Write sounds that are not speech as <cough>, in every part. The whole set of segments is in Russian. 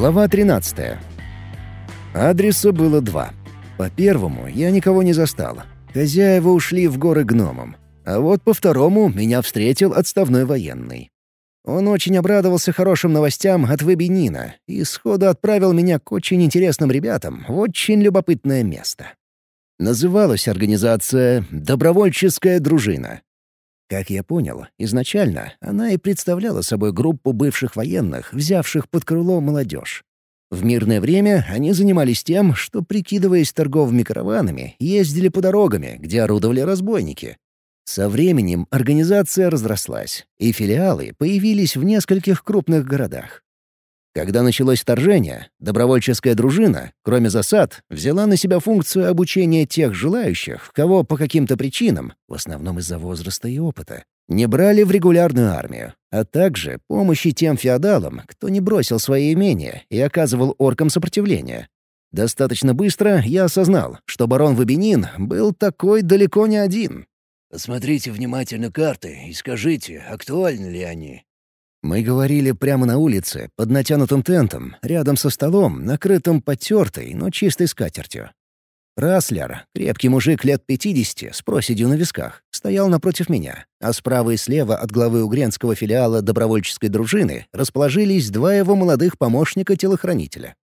Глава 13. Адреса было два. По первому я никого не застал. Хозяева ушли в горы гномом. А вот по второму меня встретил отставной военный. Он очень обрадовался хорошим новостям от Вебенина и сходу отправил меня к очень интересным ребятам в очень любопытное место. Называлась организация «Добровольческая дружина». Как я понял, изначально она и представляла собой группу бывших военных, взявших под крыло молодежь. В мирное время они занимались тем, что, прикидываясь торговыми караванами, ездили по дорогами, где орудовали разбойники. Со временем организация разрослась, и филиалы появились в нескольких крупных городах. Когда началось вторжение, добровольческая дружина, кроме засад, взяла на себя функцию обучения тех желающих, кого по каким-то причинам, в основном из-за возраста и опыта, не брали в регулярную армию, а также помощи тем феодалам, кто не бросил свои имения и оказывал оркам сопротивление. Достаточно быстро я осознал, что барон Вабинин был такой далеко не один. «Посмотрите внимательно карты и скажите, актуальны ли они», мы говорили прямо на улице, под натянутым тентом, рядом со столом, накрытым потертой, но чистой скатертью. Раслер, крепкий мужик лет пятидесяти, с проседью на висках, стоял напротив меня, а справа и слева от главы угренского филиала добровольческой дружины расположились два его молодых помощника-телохранителя.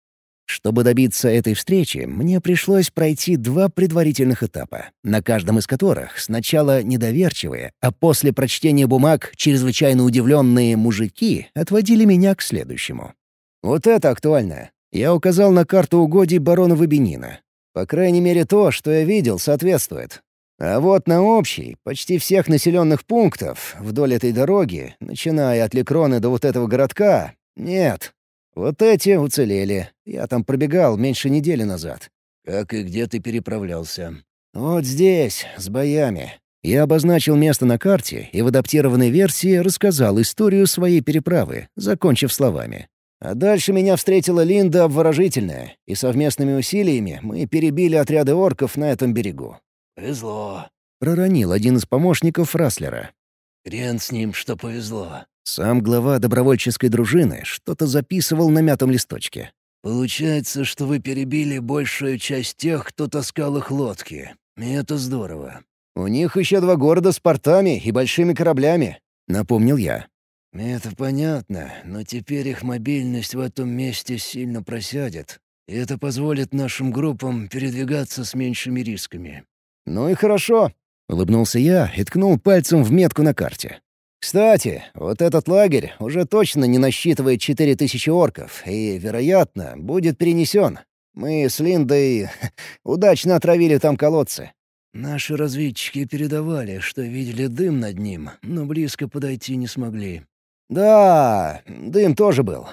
Чтобы добиться этой встречи, мне пришлось пройти два предварительных этапа, на каждом из которых сначала недоверчивые, а после прочтения бумаг чрезвычайно удивленные мужики отводили меня к следующему. Вот это актуально. Я указал на карту угодий барона Вабинина. По крайней мере, то, что я видел, соответствует. А вот на общий, почти всех населенных пунктов вдоль этой дороги, начиная от Лекрона до вот этого городка, нет, вот эти уцелели. Я там пробегал меньше недели назад. Как и где ты переправлялся? Вот здесь, с боями. Я обозначил место на карте и в адаптированной версии рассказал историю своей переправы, закончив словами. А дальше меня встретила Линда обворожительная, и совместными усилиями мы перебили отряды орков на этом берегу. «Повезло», — проронил один из помощников Раслера. «Хрен с ним, что повезло. Сам глава добровольческой дружины что-то записывал на мятом листочке. «Получается, что вы перебили большую часть тех, кто таскал их лодки. И это здорово». «У них еще два города с портами и большими кораблями», — напомнил я. «Это понятно, но теперь их мобильность в этом месте сильно просядет, и это позволит нашим группам передвигаться с меньшими рисками». «Ну и хорошо», — улыбнулся я и ткнул пальцем в метку на карте. Кстати, вот этот лагерь уже точно не насчитывает четыре тысячи орков и, вероятно, будет перенесен. Мы с Линдой <laughs> удачно отравили там колодцы. Наши разведчики передавали, что видели дым над ним, но близко подойти не смогли. Да, дым тоже был.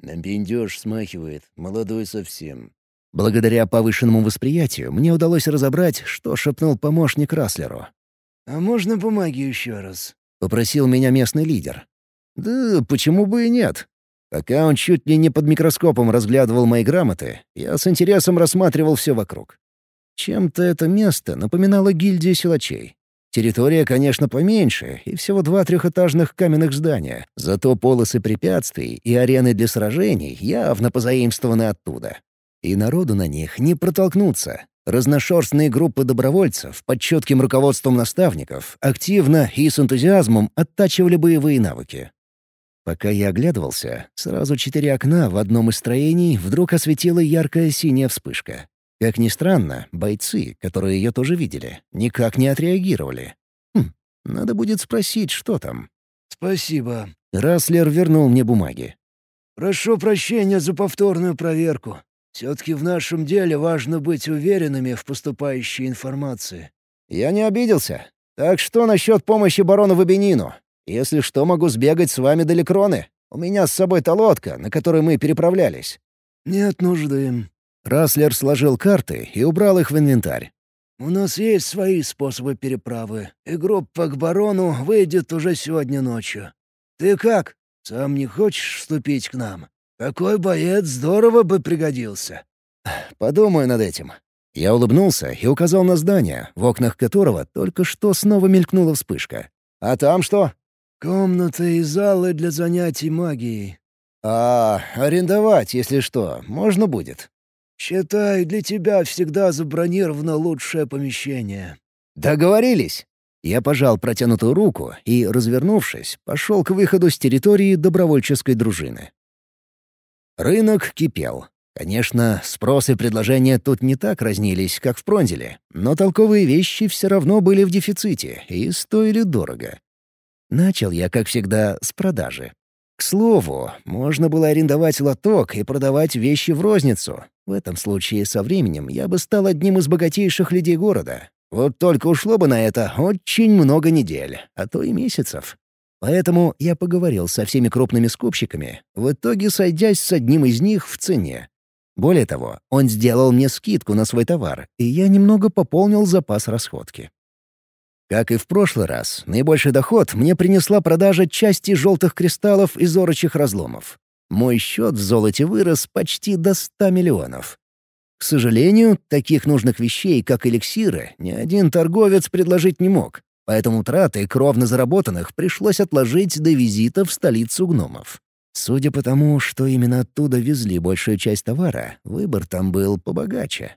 Бендеж смахивает, молодой совсем. Благодаря повышенному восприятию мне удалось разобрать, что шепнул помощник Раслеру. «А можно бумаги еще раз?» — попросил меня местный лидер. «Да почему бы и нет?» Пока он чуть ли не под микроскопом разглядывал мои грамоты, я с интересом рассматривал все вокруг. Чем-то это место напоминало гильдию силачей. Территория, конечно, поменьше, и всего два трехэтажных каменных здания, зато полосы препятствий и арены для сражений явно позаимствованы оттуда. И народу на них не протолкнуться, Разношерстные группы добровольцев под четким руководством наставников активно и с энтузиазмом оттачивали боевые навыки. Пока я оглядывался, сразу четыре окна в одном из строений вдруг осветила яркая синяя вспышка. Как ни странно, бойцы, которые ее тоже видели, никак не отреагировали. Хм, надо будет спросить, что там. «Спасибо». Раслер вернул мне бумаги. «Прошу прощения за повторную проверку. Все-таки в нашем деле важно быть уверенными в поступающей информации». «Я не обиделся. Так что насчет помощи барону Вабинину? Если что, могу сбегать с вами до Лекроны. У меня с собой-то лодка, на которой мы переправлялись». «Нет нужды». Раслер сложил карты и убрал их в инвентарь. «У нас есть свои способы переправы, и группа к барону выйдет уже сегодня ночью. Ты как? Сам не хочешь вступить к нам?» Такой боец здорово бы пригодился». «Подумаю над этим». Я улыбнулся и указал на здание, в окнах которого только что снова мелькнула вспышка. «А там что?» «Комнаты и залы для занятий магией». «А арендовать, если что, можно будет?» «Считай, для тебя всегда забронировано лучшее помещение». «Договорились!» Я пожал протянутую руку и, развернувшись, пошел к выходу с территории добровольческой дружины. Рынок кипел. Конечно, спрос и предложения тут не так разнились, как в Пронзеле, но толковые вещи все равно были в дефиците и стоили дорого. Начал я, как всегда, с продажи. К слову, можно было арендовать лоток и продавать вещи в розницу. В этом случае со временем я бы стал одним из богатейших людей города. Вот только ушло бы на это очень много недель, а то и месяцев. Поэтому я поговорил со всеми крупными скупщиками, в итоге сойдясь с одним из них в цене. Более того, он сделал мне скидку на свой товар, и я немного пополнил запас расходки. Как и в прошлый раз, наибольший доход мне принесла продажа части желтых кристаллов из орочих разломов. Мой счет в золоте вырос почти до 100 миллионов. К сожалению, таких нужных вещей, как эликсиры, ни один торговец предложить не мог, поэтому траты кровно заработанных пришлось отложить до визита в столицу гномов. Судя по тому, что именно оттуда везли большую часть товара, выбор там был побогаче.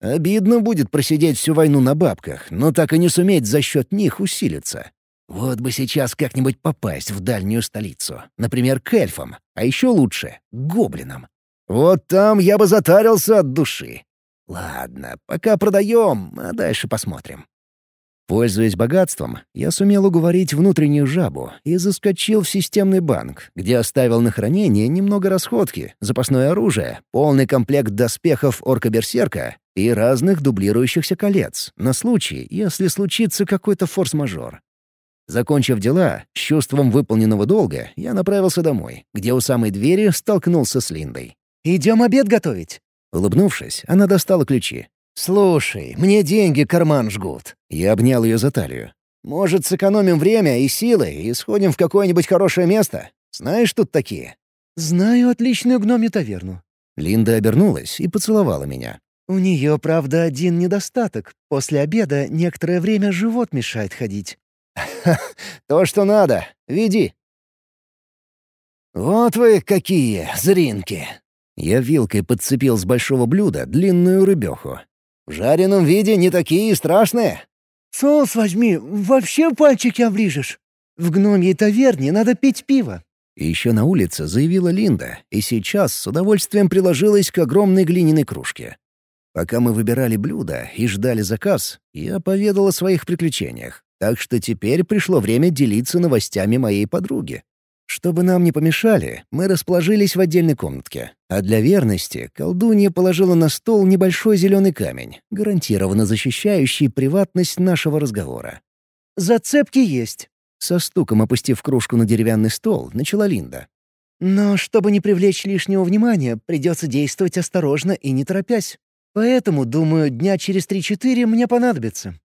Обидно будет просидеть всю войну на бабках, но так и не суметь за счет них усилиться. Вот бы сейчас как-нибудь попасть в дальнюю столицу, например, к эльфам, а еще лучше — к гоблинам. Вот там я бы затарился от души. Ладно, пока продаем, а дальше посмотрим. Пользуясь богатством, я сумел уговорить внутреннюю жабу и заскочил в системный банк, где оставил на хранение немного расходки, запасное оружие, полный комплект доспехов орка-берсерка и разных дублирующихся колец, на случай, если случится какой-то форс-мажор. Закончив дела, с чувством выполненного долга, я направился домой, где у самой двери столкнулся с Линдой. «Идем обед готовить». Улыбнувшись, она достала ключи. «Слушай, мне деньги карман жгут». Я обнял ее за талию. «Может, сэкономим время и силы и сходим в какое-нибудь хорошее место? Знаешь, тут такие?» «Знаю отличную гномью таверну». Линда обернулась и поцеловала меня. «У нее, правда, один недостаток. После обеда некоторое время живот мешает ходить». <laughs> то, что надо. Веди». «Вот вы какие, зринки!» Я вилкой подцепил с большого блюда длинную рыбеху. В жареном виде не такие страшные. «Соус возьми, вообще пальчики оближешь. В гномьей таверне надо пить пиво». еще на улице заявила Линда, и сейчас с удовольствием приложилась к огромной глиняной кружке. Пока мы выбирали блюда и ждали заказ, я поведал о своих приключениях, так что теперь пришло время делиться новостями моей подруги. Чтобы нам не помешали, мы расположились в отдельной комнатке. А для верности колдунья положила на стол небольшой зеленый камень, гарантированно защищающий приватность нашего разговора. «Зацепки есть», — со стуком опустив кружку на деревянный стол, начала Линда. «Но чтобы не привлечь лишнего внимания, придется действовать осторожно и не торопясь. Поэтому, думаю, дня через три-четыре мне понадобится».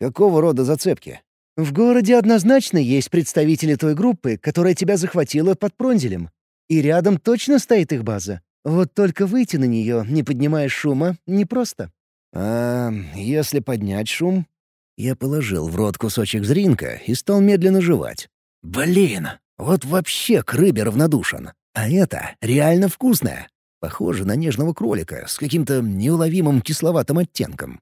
«Какого рода зацепки?» В городе однозначно есть представители той группы, которая тебя захватила под Пронзелем. И рядом точно стоит их база. Вот только выйти на нее, не поднимая шума, непросто. А если поднять шум? Я положил в рот кусочек зринка и стал медленно жевать. Блин, вот вообще к рыбе равнодушен. А это реально вкусное. Похоже на нежного кролика с каким-то неуловимым кисловатым оттенком.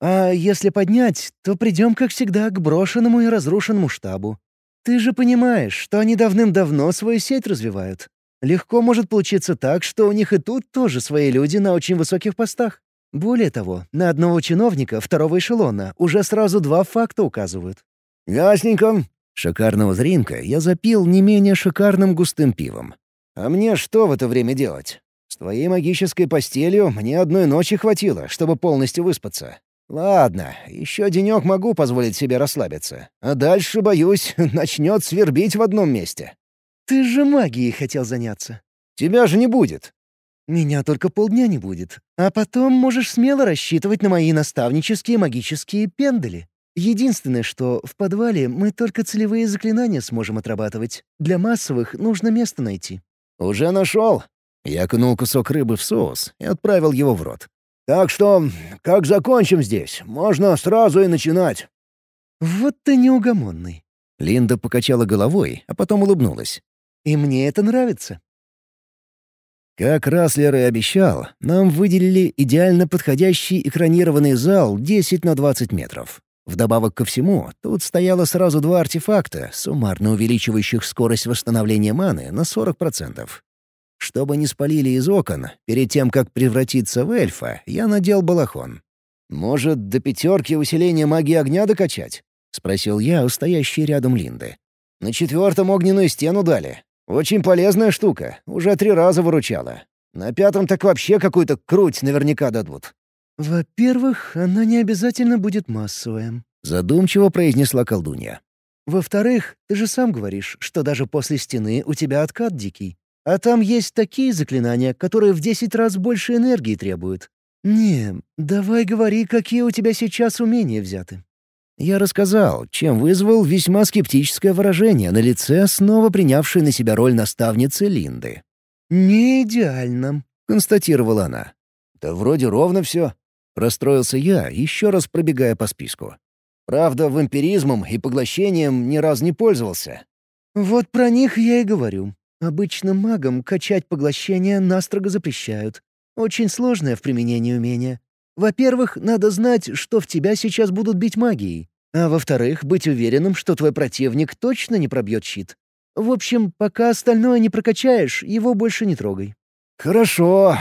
А если поднять, то придем, как всегда, к брошенному и разрушенному штабу. Ты же понимаешь, что они давным-давно свою сеть развивают. Легко может получиться так, что у них и тут тоже свои люди на очень высоких постах. Более того, на одного чиновника второго эшелона уже сразу два факта указывают. «Ясненько». Шикарного зринка я запил не менее шикарным густым пивом. «А мне что в это время делать? С твоей магической постелью мне одной ночи хватило, чтобы полностью выспаться. Ладно, еще денек могу позволить себе расслабиться. А дальше, боюсь, <laughs> начнет свербить в одном месте. Ты же магией хотел заняться. Тебя же не будет. Меня только полдня не будет. А потом можешь смело рассчитывать на мои наставнические магические пендели. Единственное, что в подвале мы только целевые заклинания сможем отрабатывать. Для массовых нужно место найти. «Уже нашел». Я кнул кусок рыбы в соус и отправил его в рот. Так что, как закончим здесь, можно сразу и начинать». «Вот ты неугомонный». Линда покачала головой, а потом улыбнулась. и мне это нравится. Как Раслер и обещал, нам выделили идеально подходящий экранированный зал 10 на 20 метров. Вдобавок ко всему, тут стояло сразу два артефакта, суммарно увеличивающих скорость восстановления маны на 40%. Чтобы не спалили из окон, перед тем, как превратиться в эльфа, я надел балахон. «Может, до пятерки усиления магии огня докачать?» — спросил я у стоящей рядом Линды. «На четвертом огненную стену дали. Очень полезная штука, уже три раза выручала. На пятом так вообще какую-то круть наверняка дадут». «Во-первых, она не обязательно будет массовая», — задумчиво произнесла колдунья. «Во-вторых, ты же сам говоришь, что даже после стены у тебя откат дикий. А там есть такие заклинания, которые в десять раз больше энергии требуют. Не, давай говори, какие у тебя сейчас умения взяты». Я рассказал, чем вызвал весьма скептическое выражение на лице, снова принявшей на себя роль наставницы Линды. «Не идеально», — констатировала она. «Да вроде ровно все», — расстроился я, еще раз пробегая по списку. «Правда, вампиризмом и поглощением ни разу не пользовался». «Вот про них я и говорю. Обычным магам качать поглощение настрого запрещают. Очень сложное в применении умение. Во-первых, надо знать, что в тебя сейчас будут бить магией. А во-вторых, быть уверенным, что твой противник точно не пробьет щит. В общем, пока остальное не прокачаешь, его больше не трогай. «Хорошо».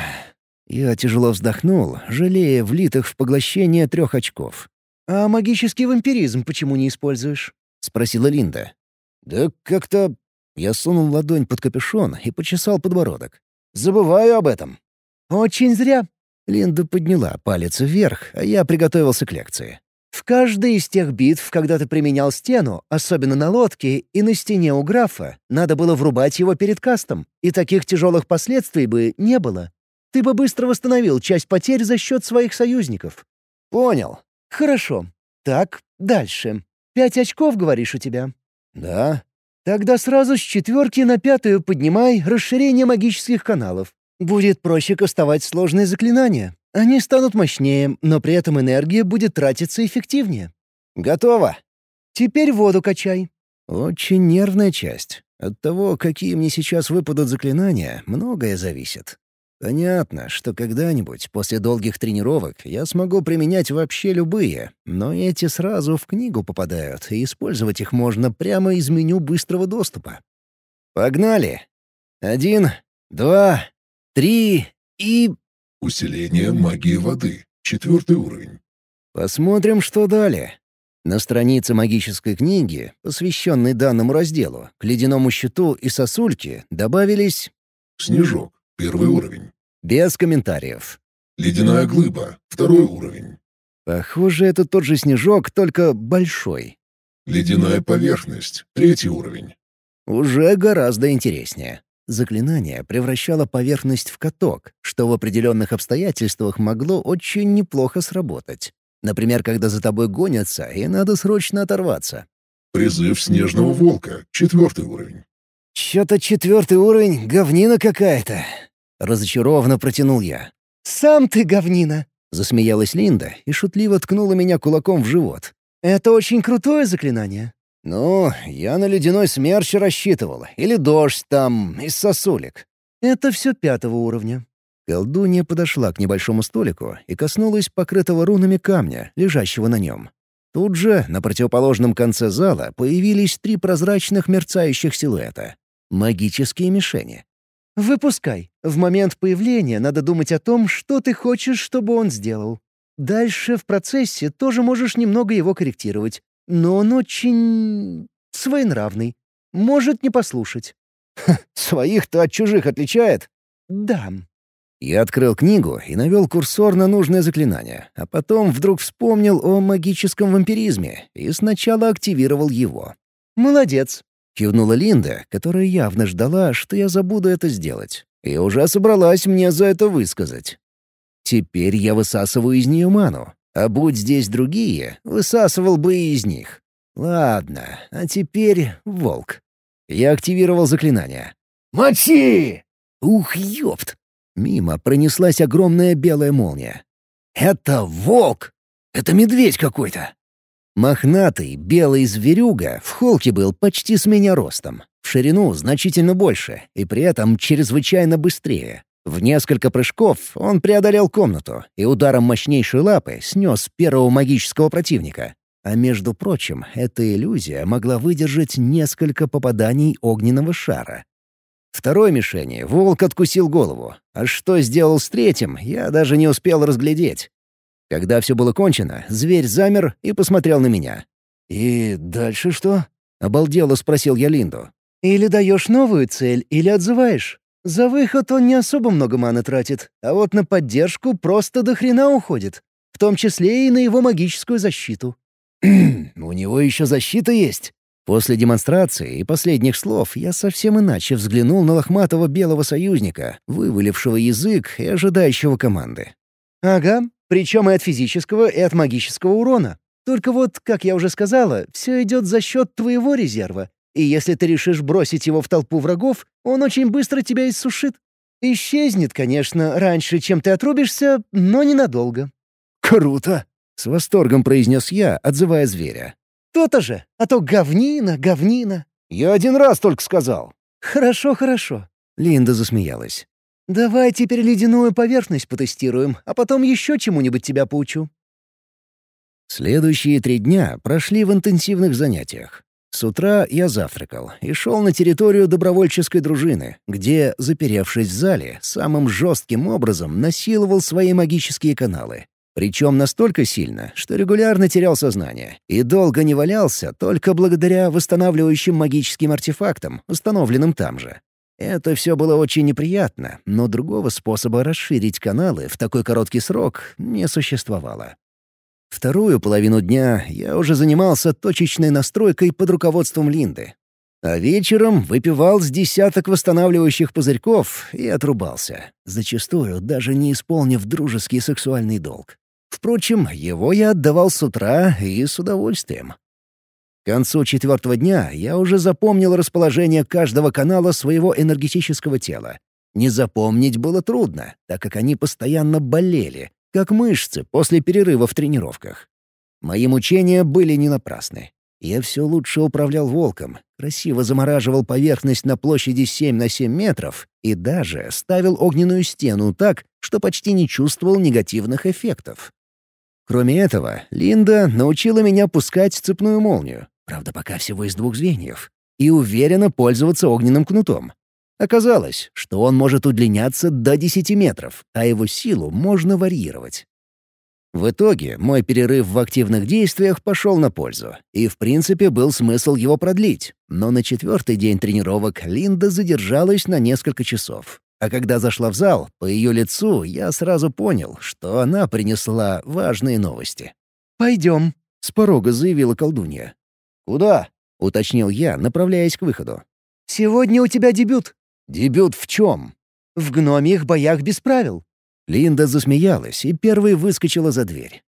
Я тяжело вздохнул, жалея влитых в поглощение трех очков. «А магический вампиризм почему не используешь?» — спросила Линда. «Да как-то я сунул ладонь под капюшон и почесал подбородок. «Забываю об этом». «Очень зря». Линда подняла палец вверх, а я приготовился к лекции. «В каждой из тех битв, когда ты применял стену, особенно на лодке и на стене у графа, надо было врубать его перед кастом, и таких тяжелых последствий бы не было. Ты бы быстро восстановил часть потерь за счет своих союзников». «Понял». «Хорошо. Так, дальше. Пять очков, говоришь, у тебя?» «Да». Тогда сразу с четверки на пятую поднимай расширение магических каналов. Будет проще кастовать сложные заклинания. Они станут мощнее, но при этом энергия будет тратиться эффективнее. Готово. Теперь воду качай. Очень нервная часть. От того, какие мне сейчас выпадут заклинания, многое зависит. Понятно, что когда-нибудь, после долгих тренировок, я смогу применять вообще любые, но эти сразу в книгу попадают, и использовать их можно прямо из меню быстрого доступа. Погнали! Один, два, три и... Усиление магии воды. Четвертый уровень. Посмотрим, что далее. На странице магической книги, посвященной данному разделу, к ледяному щиту и сосульке добавились... Снежок. Первый уровень. Без комментариев. Ледяная глыба. Второй уровень. Похоже, это тот же снежок, только большой. Ледяная поверхность. Третий уровень. Уже гораздо интереснее. Заклинание превращало поверхность в каток, что в определенных обстоятельствах могло очень неплохо сработать. Например, когда за тобой гонятся, и надо срочно оторваться. Призыв снежного волка. Четвертый уровень. «Чё-то четвертый уровень, говнина какая-то», Разочарованно протянул я. «Сам ты говнина!» — засмеялась Линда и шутливо ткнула меня кулаком в живот. «Это очень крутое заклинание». «Ну, я на ледяной смерч рассчитывал. Или дождь там, из сосулек». «Это все пятого уровня». Колдунья подошла к небольшому столику и коснулась покрытого рунами камня, лежащего на нем. Тут же, на противоположном конце зала, появились три прозрачных мерцающих силуэта. Магические мишени. Выпускай. В момент появления надо думать о том, что ты хочешь, чтобы он сделал. Дальше в процессе тоже можешь немного его корректировать. Но он очень... своенравный. Может не послушать. Своих-то от чужих отличает? Да. Я открыл книгу и навел курсор на нужное заклинание, а потом вдруг вспомнил о магическом вампиризме и сначала активировал его. «Молодец. Кивнула Линда, которая явно ждала, что я забуду это сделать. И уже собралась мне за это высказать. Теперь я высасываю из нее ману. А будь здесь другие, высасывал бы и из них. Ладно, а теперь волк. Я активировал заклинание. «Мочи!» Ух, ёпт! Мимо пронеслась огромная белая молния. «Это волк! Это медведь какой-то!» Мохнатый, белый зверюга в холке был почти с меня ростом. В ширину значительно больше и при этом чрезвычайно быстрее. В несколько прыжков он преодолел комнату и ударом мощнейшей лапы снес первого магического противника. А между прочим, эта иллюзия могла выдержать несколько попаданий огненного шара. Второй мишени волк откусил голову, а что сделал с третьим, я даже не успел разглядеть. Когда все было кончено, зверь замер и посмотрел на меня. «И дальше что?» — обалдело спросил я Линду. «Или даешь новую цель, или отзываешь. За выход он не особо много маны тратит, а вот на поддержку просто до хрена уходит, в том числе и на его магическую защиту». <clears throat> «У него еще защита есть?» После демонстрации и последних слов я совсем иначе взглянул на лохматого белого союзника, вывалившего язык и ожидающего команды. «Ага, причем и от физического, и от магического урона. Только вот, как я уже сказала, все идет за счет твоего резерва. И если ты решишь бросить его в толпу врагов, он очень быстро тебя иссушит. Исчезнет, конечно, раньше, чем ты отрубишься, но ненадолго». «Круто!» — с восторгом произнес я, отзывая зверя. «То-то же, а то говнина, говнина». «Я один раз только сказал». «Хорошо, хорошо». Линда засмеялась. «Давай теперь ледяную поверхность потестируем, а потом еще чему-нибудь тебя поучу». Следующие три дня прошли в интенсивных занятиях. С утра я завтракал и шел на территорию добровольческой дружины, где, заперевшись в зале, самым жестким образом насиловал свои магические каналы. Причем настолько сильно, что регулярно терял сознание и долго не валялся только благодаря восстанавливающим магическим артефактам, установленным там же. Это все было очень неприятно, но другого способа расширить каналы в такой короткий срок не существовало. Вторую половину дня я уже занимался точечной настройкой под руководством Линды. А вечером выпивал с десяток восстанавливающих пузырьков и отрубался, зачастую даже не исполнив дружеский сексуальный долг. Впрочем, его я отдавал с утра и с удовольствием. К концу четвертого дня я уже запомнил расположение каждого канала своего энергетического тела. Не запомнить было трудно, так как они постоянно болели, как мышцы после перерыва в тренировках. Мои мучения были не напрасны. Я все лучше управлял волком, красиво замораживал поверхность на площади 7 на 7 метров и даже ставил огненную стену так, что почти не чувствовал негативных эффектов. Кроме этого, Линда научила меня пускать цепную молнию, правда, пока всего из двух звеньев, и уверенно пользоваться огненным кнутом. Оказалось, что он может удлиняться до 10 метров, а его силу можно варьировать. В итоге мой перерыв в активных действиях пошел на пользу, и в принципе был смысл его продлить. Но на четвертый день тренировок Линда задержалась на несколько часов. А когда зашла в зал, по ее лицу я сразу понял, что она принесла важные новости. «Пойдем», — с порога заявила колдунья. «Куда?» — уточнил я, направляясь к выходу. «Сегодня у тебя дебют». «Дебют в чем?» «В гномьих боях без правил». Линда засмеялась и первой выскочила за дверь.